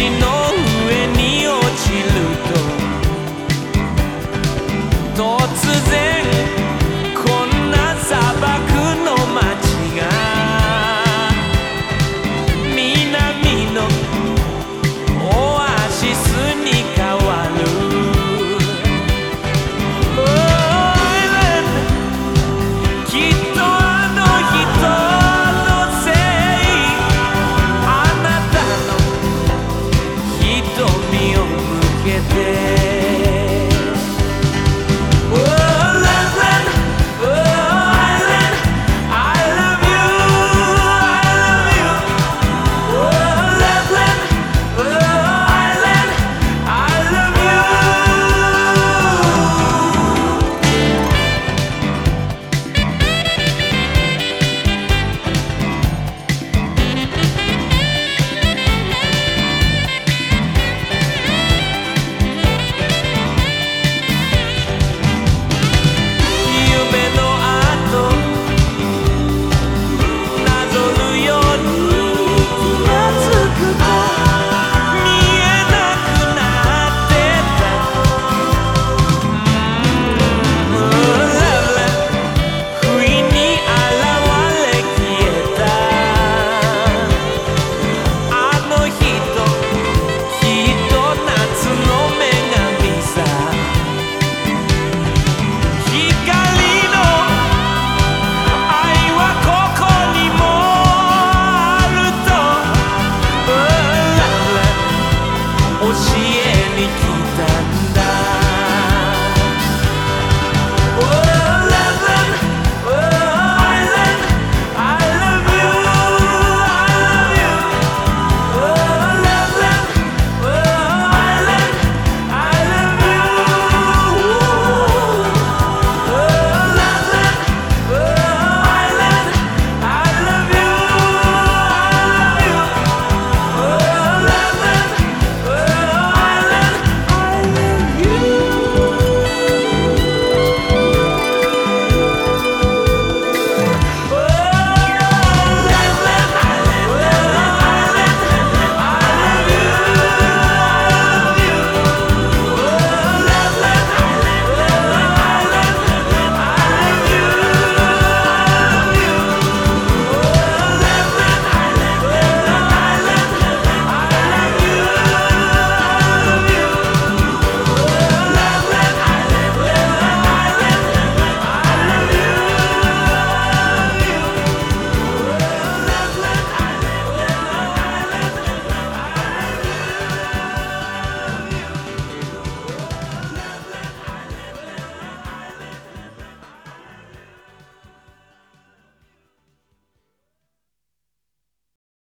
she knows get through.